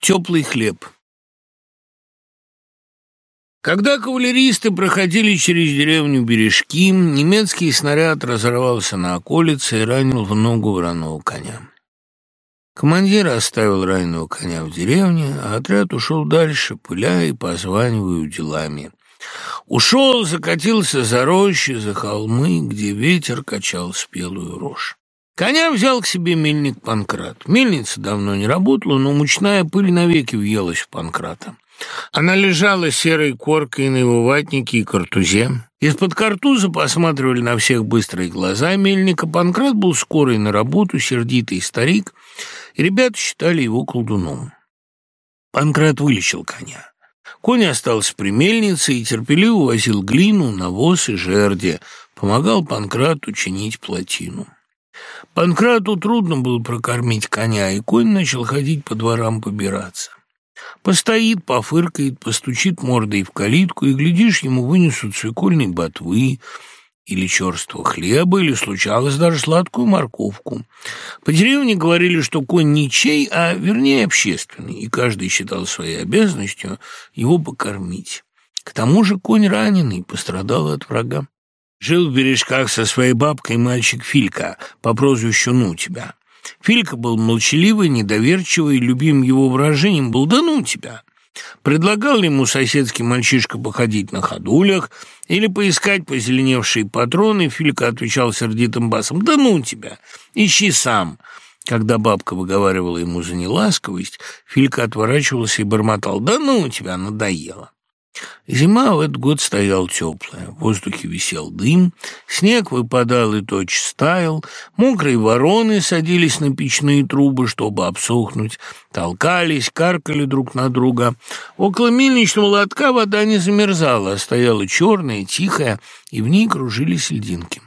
Теплый хлеб. Когда кавалеристы проходили через деревню Бережки, немецкий снаряд разорвался на околице и ранил в ногу вороного коня. Командир оставил раненого коня в деревне, а отряд ушел дальше, пыля и позванивая делами. Ушел, закатился за рощи, за холмы, где ветер качал спелую рожь. Коня взял к себе мельник Панкрат. Мельница давно не работала, но мучная пыль навеки въелась в Панкрата. Она лежала серой коркой на его ватнике и картузе. Из-под картуза посматривали на всех быстрые глаза мельника. Панкрат был скорый на работу, сердитый старик, и ребята считали его колдуном. Панкрат вылечил коня. Конь остался при мельнице и терпеливо возил глину, навоз и жерди, помогал Панкрату чинить плотину. Панкрату трудно было прокормить коня, и конь начал ходить по дворам побираться. Постоит, пофыркает, постучит мордой в калитку, и, глядишь, ему вынесут свекольной ботвы или черствого хлеба, или случалось даже сладкую морковку. По деревне говорили, что конь ничей, а вернее общественный, и каждый считал своей обязанностью его покормить. К тому же конь раненый, пострадал от врага. Жил в бережках со своей бабкой мальчик Филька по прозвищу «Ну тебя». Филька был молчаливый, недоверчивый, любим его выражением был «да ну тебя». Предлагал ему соседский мальчишка походить на ходулях или поискать позеленевшие патроны, Филька отвечал сердитым басом «да ну тебя, ищи сам». Когда бабка выговаривала ему за неласковость, Филька отворачивался и бормотал «да ну тебя, надоело». Зима в этот год стояла теплая, в воздухе висел дым, снег выпадал и точь стаял, мокрые вороны садились на печные трубы, чтобы обсохнуть, толкались, каркали друг на друга. Около мельничного лотка вода не замерзала, а стояла черная, тихая, и в ней кружились льдинки.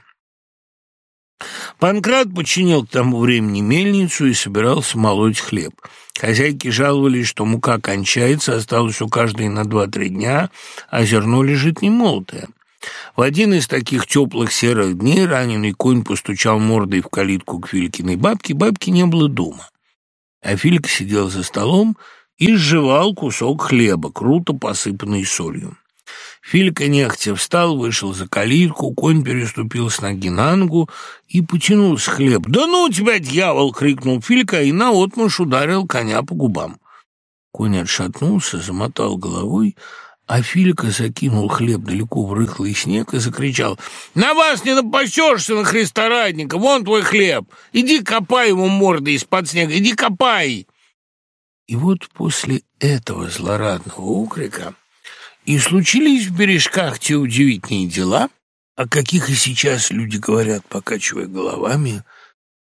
Панкрат починил к тому времени мельницу и собирался молоть хлеб. Хозяйки жаловались, что мука кончается, осталось у каждой на два-три дня, а зерно лежит немолотое. В один из таких теплых серых дней раненый конь постучал мордой в калитку к Филькиной бабке, бабки не было дома. А Филька сидел за столом и сживал кусок хлеба, круто посыпанный солью. Филька нехотя встал, вышел за калитку, конь переступил с ноги на ногу и потянул с хлеб. «Да ну тебя, дьявол!» — крикнул Филька и наотмашь ударил коня по губам. Конь отшатнулся, замотал головой, а Филька закинул хлеб далеко в рыхлый снег и закричал «На вас не напасешься на Христа радника! Вон твой хлеб! Иди копай его мордой из-под снега! Иди копай!» И вот после этого злорадного укрика и случились в бережках те удивительные дела, о каких и сейчас люди говорят, покачивая головами,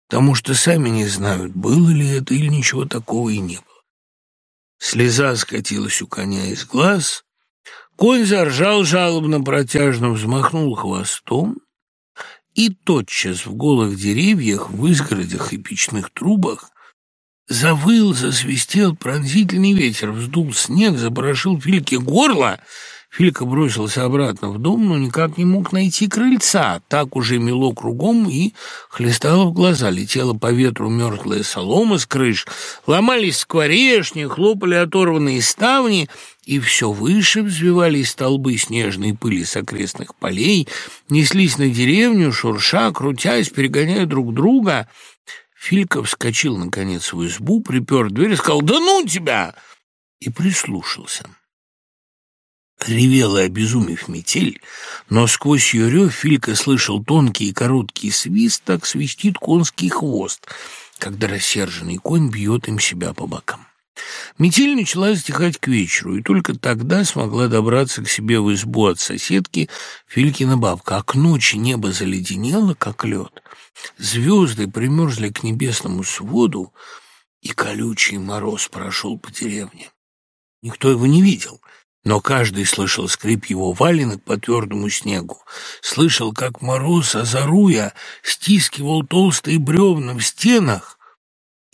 потому что сами не знают, было ли это или ничего такого и не было. Слеза скатилась у коня из глаз, конь заржал жалобно, протяжно взмахнул хвостом, и тотчас в голых деревьях, в изгородях и печных трубах Завыл, засвистел пронзительный ветер, вздул снег, запорошил Фильке горло. Филька бросился обратно в дом, но никак не мог найти крыльца. Так уже мело кругом и хлестало в глаза. Летела по ветру мертвая солома с крыш, ломались скворечни, хлопали оторванные ставни, и все выше взвивались столбы снежной пыли с окрестных полей, неслись на деревню, шурша, крутясь, перегоняя друг друга — Филька вскочил, наконец, в избу, припер дверь и сказал «Да ну тебя!» и прислушался. Ревела, обезумев метель, но сквозь ее рев Филька слышал тонкий и короткий свист, так свистит конский хвост, когда рассерженный конь бьет им себя по бокам. Метель начала затихать к вечеру, и только тогда смогла добраться к себе в избу от соседки Филькина бабка, а к ночи небо заледенело, как лед. Звезды примерзли к небесному своду, и колючий мороз прошел по деревне. Никто его не видел, но каждый слышал скрип его валенок по твердому снегу, слышал, как мороз, озаруя, стискивал толстые бревна в стенах,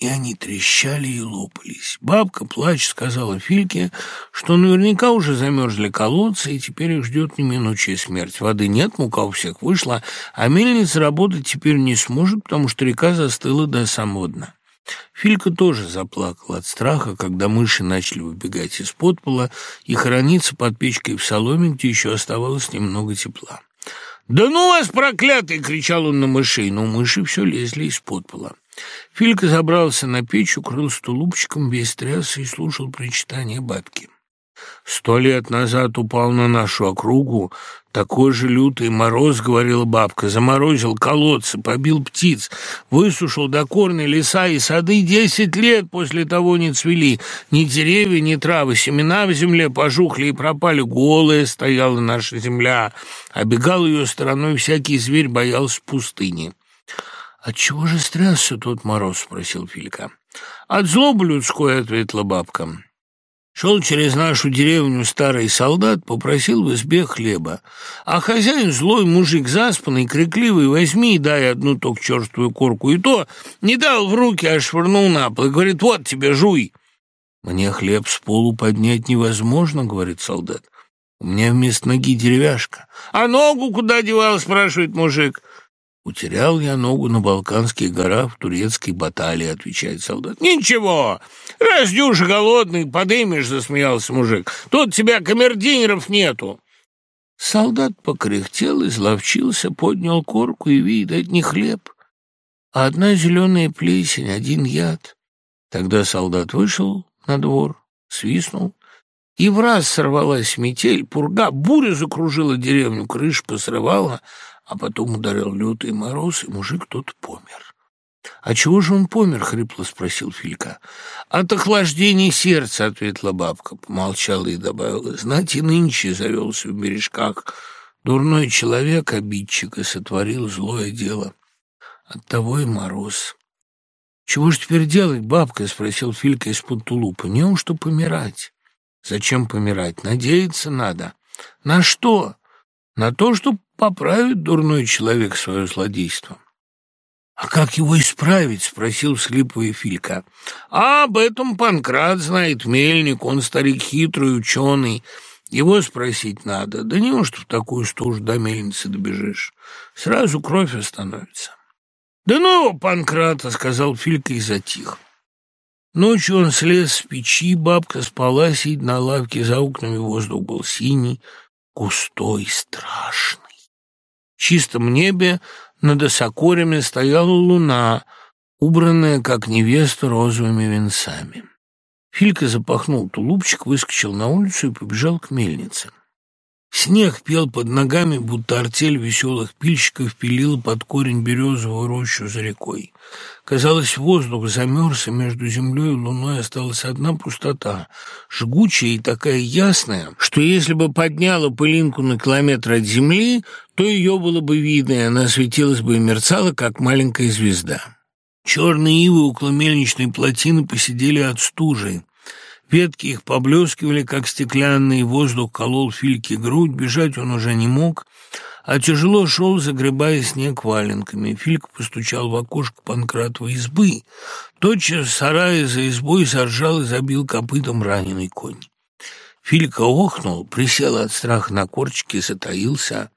и они трещали и лопались. Бабка, плач, сказала Фильке, что наверняка уже замерзли колодцы, и теперь их ждет неминучая смерть. Воды нет, мука у всех вышла, а мельница работать теперь не сможет, потому что река застыла до самого дна. Филька тоже заплакал от страха, когда мыши начали выбегать из-под пола и хорониться под печкой в соломе, где еще оставалось немного тепла. «Да ну вас, проклятый!» — кричал он на мышей, но мыши все лезли из-под пола. Филька забрался на печь, укрылся тулупчиком, весь трясся и слушал причитания бабки. Сто лет назад упал на нашу округу такой же лютый мороз, говорила бабка, заморозил колодцы, побил птиц, высушил до корня леса и сады. Десять лет после того не цвели ни деревья, ни травы, семена в земле пожухли и пропали. Голая стояла наша земля, обегал ее стороной всякий зверь, боялся пустыни. «Отчего же стрясся тот мороз?» — спросил Филька. «От злобы людской», — ответила бабка. Шел через нашу деревню старый солдат, попросил в избе хлеба. А хозяин, злой мужик, заспанный, крикливый, возьми и дай одну только черствую корку. И то не дал в руки, а швырнул на пол и говорит, вот тебе, жуй. «Мне хлеб с полу поднять невозможно», — говорит солдат. «У меня вместо ноги деревяшка». «А ногу куда девал?» — спрашивает мужик. «Утерял я ногу на Балканских горах в турецкой баталии», — отвечает солдат. «Ничего, раздюж голодный, подымешь», — засмеялся мужик. «Тут тебя камердинеров нету». Солдат покряхтел, изловчился, поднял корку и видит, это не хлеб, а одна зеленая плесень, один яд. Тогда солдат вышел на двор, свистнул, и в раз сорвалась метель, пурга, буря закружила деревню, крыш посрывала — а потом ударил лютый мороз, и мужик тот помер. «А чего же он помер?» — хрипло спросил Филька. «От охлаждения сердца», — ответила бабка, помолчала и добавила. «Знать и нынче завелся в бережках. Дурной человек, обидчик, и сотворил злое дело. Оттого и мороз». «Чего ж теперь делать, бабка?» — спросил Филька из-под тулупа. «Неужто помирать?» «Зачем помирать? Надеяться надо». «На что?» «На то, что поправит дурной человек свое злодейство. «А как его исправить?» — спросил всхлипывая Филька. «А об этом Панкрат знает, мельник, он старик хитрый, ученый. Его спросить надо. Да неужто в такую стужу до мельницы добежишь? Сразу кровь остановится». «Да ну, Панкрата!» — сказал Филька и затих. Ночью он слез с печи, бабка спала, сидя на лавке, за окнами воздух был синий, густой, страшный чистом небе над осокорями стояла луна, убранная, как невеста, розовыми венцами. Филька запахнул тулупчик, выскочил на улицу и побежал к мельнице. Снег пел под ногами, будто артель веселых пильщиков пилила под корень березовую рощу за рекой. Казалось, воздух замерз, и между землей и луной осталась одна пустота, жгучая и такая ясная, что если бы подняла пылинку на километр от земли, то ее было бы видно, и она светилась бы и мерцала, как маленькая звезда. Черные ивы около мельничной плотины посидели от стужи. Ветки их поблескивали, как стеклянный, воздух колол Фильке грудь, бежать он уже не мог, а тяжело шел, загребая снег валенками. Филька постучал в окошко Панкратовой избы. Тотчас в сарае за избой соржал и забил копытом раненый конь. Филька охнул, присел от страха на корчики, затаился.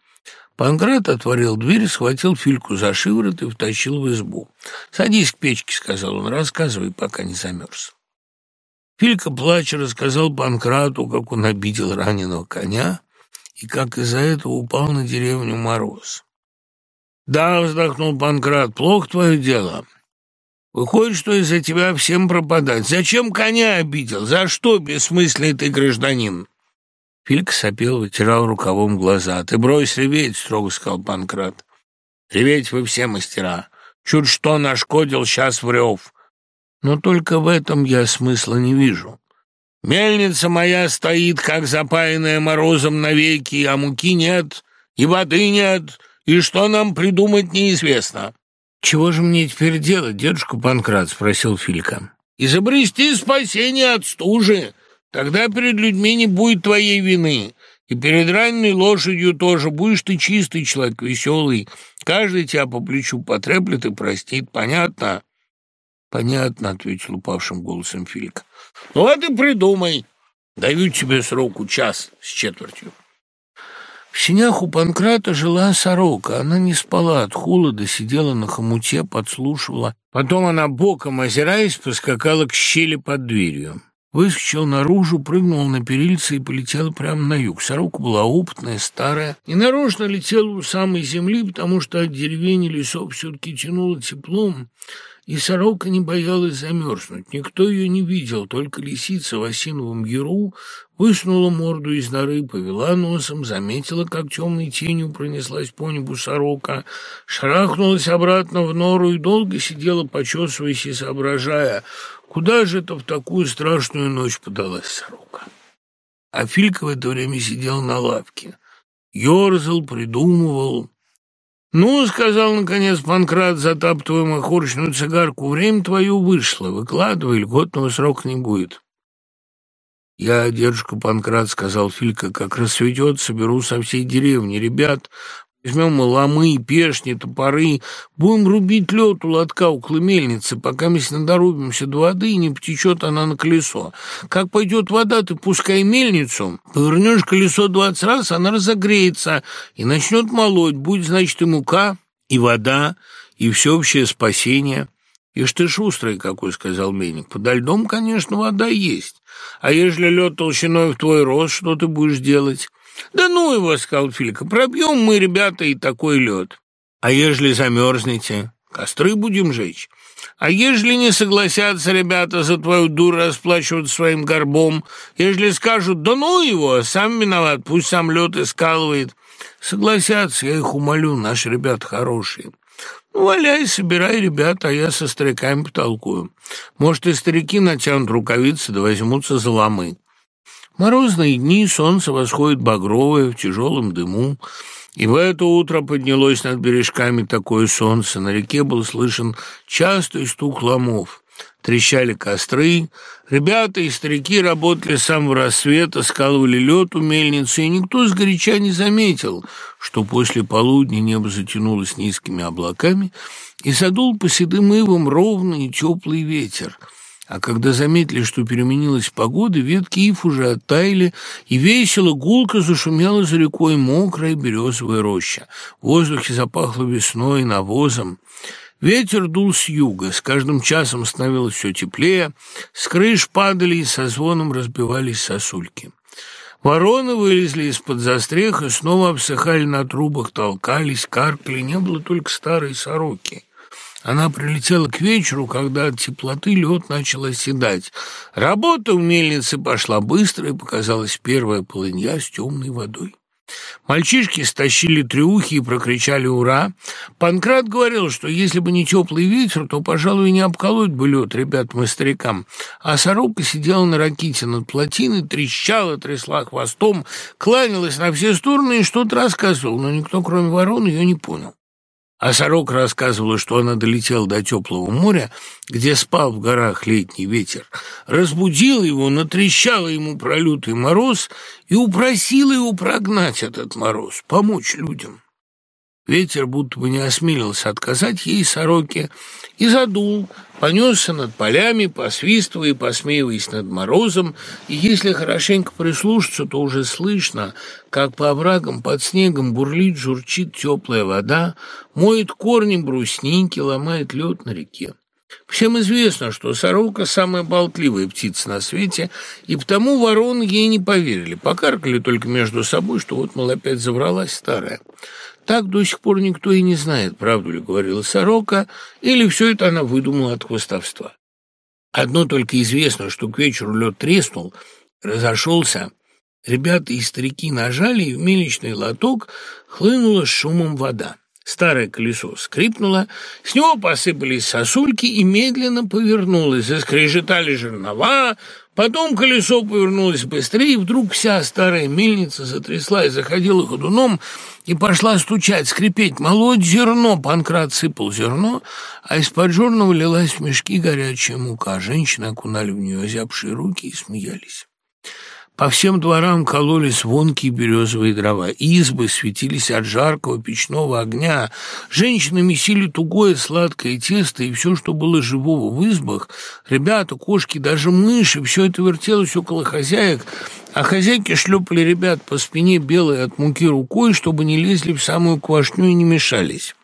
Панкрат отворил дверь, схватил Фильку за шиворот и втащил в избу. «Садись к печке», — сказал он, — «рассказывай, пока не замерз». Филька, плача, рассказал Панкрату, как он обидел раненого коня и как из-за этого упал на деревню Мороз. «Да», — вздохнул Панкрат, — «плохо твое дело. Выходит, что из-за тебя всем пропадать. Зачем коня обидел? За что, бессмысленный ты гражданин?» Филька сопел, вытирал рукавом глаза. «Ты брось реветь», — строго сказал Панкрат. «Реветь вы все мастера. Чуть что нашкодил, сейчас врёв но только в этом я смысла не вижу. Мельница моя стоит, как запаянная морозом навеки, а муки нет, и воды нет, и что нам придумать неизвестно». «Чего же мне теперь делать, дедушка Панкрат?» — спросил Филька. «Изобрести спасение от стужи. Тогда перед людьми не будет твоей вины. И перед раненой лошадью тоже. Будешь ты чистый человек, веселый. Каждый тебя по плечу потреплет и простит. Понятно?» «Понятно», — ответил упавшим голосом Филька. «Ну, а ты придумай. Даю тебе сроку час с четвертью». В синях у Панкрата жила сорока. Она не спала от холода, сидела на хомуте, подслушивала. Потом она боком, озираясь, поскакала к щели под дверью. Выскочил наружу, прыгнул на перильце и полетел прямо на юг. Сорока была опытная, старая. И нарочно летела у самой земли, потому что от деревень и лесов все-таки тянуло теплом. И сорока не боялась замерзнуть. Никто ее не видел, только лисица в осиновом яру высунула морду из норы, повела носом, заметила, как темной тенью пронеслась по небу сорока, шарахнулась обратно в нору и долго сидела, почесываясь и соображая, куда же это в такую страшную ночь подалась сорока. А Филька в это время сидел на лавке, ерзал, придумывал. «Ну, — сказал, наконец, Панкрат, затаптывая махорочную цигарку, — время твое вышло, выкладывай, льготного срока не будет». «Я, дедушка Панкрат, — сказал Филька, — как рассветет, соберу со всей деревни ребят, возьмем мы ломы, пешни, топоры, будем рубить лед у лотка около мельницы, пока мы надорубимся до воды и не потечет она на колесо. Как пойдет вода, ты пускай мельницу, повернешь колесо двадцать раз, она разогреется и начнет молоть, будет, значит, и мука, и вода, и всеобщее спасение». «Ишь ты шустрый какой», — сказал Меник. «Подо льдом, конечно, вода есть. А ежели лед толщиной в твой рост, что ты будешь делать?» «Да ну его», — сказал Филька, — «пробьем мы, ребята, и такой лед. А ежели замерзнете, костры будем жечь. А ежели не согласятся ребята за твою дуру расплачиваться своим горбом, ежели скажут, да ну его, сам виноват, пусть сам лед и скалывает, согласятся, я их умолю, наши ребята хорошие». Ну, валяй, собирай, ребята, а я со стариками потолкую. Может, и старики натянут рукавицы да возьмутся за ломы. Морозные дни солнце восходит багровое в тяжелом дыму, и в это утро поднялось над бережками такое солнце. На реке был слышен частый стук ломов. Трещали костры, ребята и старики работали с самого рассвета, скалывали лед у мельницы, и никто сгоряча не заметил, что после полудня небо затянулось низкими облаками и задул по седым ивам ровный и теплый ветер. А когда заметили, что переменилась погода, ветки ив уже оттаяли, и весело гулко зашумела за рекой мокрая березовая роща. В воздухе запахло весной, и навозом. Ветер дул с юга, с каждым часом становилось все теплее, с крыш падали и со звоном разбивались сосульки. Вороны вылезли из-под застрех и снова обсыхали на трубах, толкались, каркали, не было только старой сороки. Она прилетела к вечеру, когда от теплоты лед начал оседать. Работа в мельнице пошла быстро, и показалась первая полынья с темной водой. Мальчишки стащили трюхи и прокричали «Ура!». Панкрат говорил, что если бы не теплый ветер, то, пожалуй, не обколоть бы лед ребятам и старикам. А сорока сидела на раките над плотиной, трещала, трясла хвостом, кланялась на все стороны и что-то рассказывала, но никто, кроме ворон, ее не понял. А сорока рассказывала, что она долетела до теплого моря, где спал в горах летний ветер, разбудила его, натрещала ему про лютый мороз и упросила его прогнать этот мороз, помочь людям. Ветер будто бы не осмелился отказать ей сороке и задул, понесся над полями, посвистывая и посмеиваясь над морозом, и если хорошенько прислушаться, то уже слышно, как по оврагам под снегом бурлит, журчит теплая вода, моет корни брусники, ломает лед на реке. Всем известно, что сорока – самая болтливая птица на свете, и потому вороны ей не поверили, покаркали только между собой, что вот, мол, опять завралась старая. Так до сих пор никто и не знает, правду ли говорила сорока, или все это она выдумала от хвостовства. Одно только известно, что к вечеру лед треснул, разошелся, ребята и старики нажали, и в мельничный лоток хлынула с шумом вода. Старое колесо скрипнуло, с него посыпались сосульки и медленно повернулось. Заскрежетали жернова, потом колесо повернулось быстрее, и вдруг вся старая мельница затрясла и заходила ходуном, и пошла стучать, скрипеть, молоть зерно. Панкрат сыпал зерно, а из-под журного лилась в мешки горячая мука. Женщины окунали в нее озябшие руки и смеялись. По всем дворам кололи звонкие березовые дрова, избы светились от жаркого печного огня, женщины месили тугое сладкое тесто и все, что было живого в избах, ребята, кошки, даже мыши, все это вертелось около хозяек, А хозяйки шлепали ребят по спине белой от муки рукой, чтобы не лезли в самую квашню и не мешались.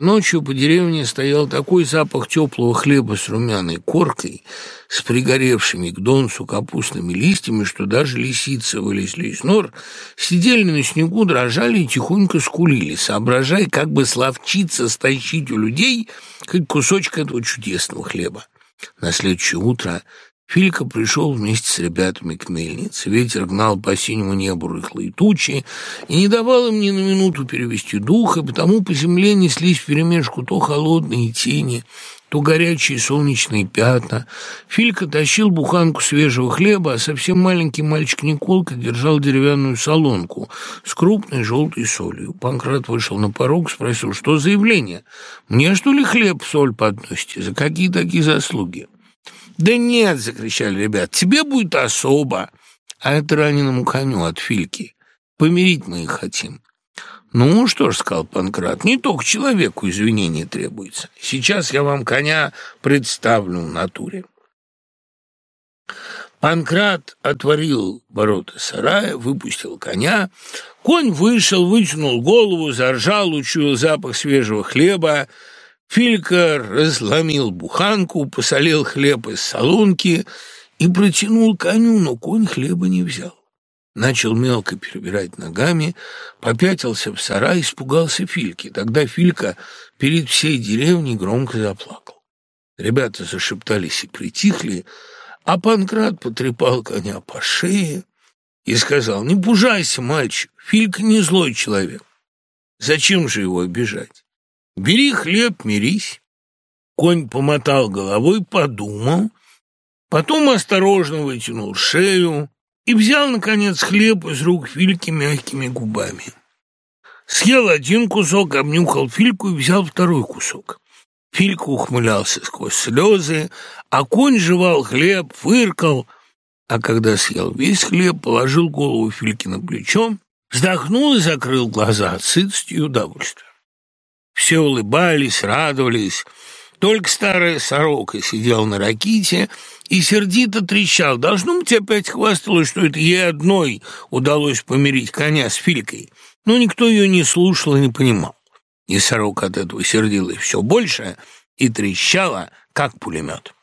Ночью по деревне стоял такой запах теплого хлеба с румяной коркой, с пригоревшими к донцу капустными листьями, что даже лисицы вылезли из нор, сидели на снегу, дрожали и тихонько скулили, соображая, как бы словчиться стащить у людей хоть кусочек этого чудесного хлеба. На следующее утро Филька пришел вместе с ребятами к мельнице. Ветер гнал по синему небу рыхлые тучи и не давал им ни на минуту перевести дух, и потому по земле неслись вперемешку то холодные тени, то горячие солнечные пятна. Филька тащил буханку свежего хлеба, а совсем маленький мальчик Николка держал деревянную солонку с крупной желтой солью. Панкрат вышел на порог, спросил, что за явление? «Мне, что ли, хлеб, соль подносите? За какие такие заслуги?» «Да нет!» — закричали ребят. «Тебе будет особо!» А это раненому коню от Фильки. Помирить мы их хотим. «Ну, что ж», — сказал Панкрат, — «не только человеку извинения требуется. Сейчас я вам коня представлю в натуре». Панкрат отворил ворота сарая, выпустил коня. Конь вышел, вытянул голову, заржал, учуял запах свежего хлеба. Филька разломил буханку, посолил хлеб из солонки и протянул коню, но конь хлеба не взял. Начал мелко перебирать ногами, попятился в сарай, испугался Фильки. Тогда Филька перед всей деревней громко заплакал. Ребята зашептались и притихли, а Панкрат потрепал коня по шее и сказал, «Не пужайся, мальчик, Филька не злой человек. Зачем же его обижать? Бери хлеб, мирись. Конь помотал головой, подумал, потом осторожно вытянул шею и взял, наконец, хлеб из рук Фильки мягкими губами. Съел один кусок, обнюхал Фильку и взял второй кусок. Филька ухмылялся сквозь слезы, а конь жевал хлеб, фыркал, а когда съел весь хлеб, положил голову Фильки на плечо, вздохнул и закрыл глаза от сытости и удовольствия. Все улыбались, радовались. Только старая сорока сидела на раките и сердито трещал. Должно быть, опять хвасталась, что это ей одной удалось помирить коня с Филькой. Но никто ее не слушал и не понимал. И сорока от этого сердилась все больше и трещала, как пулемет.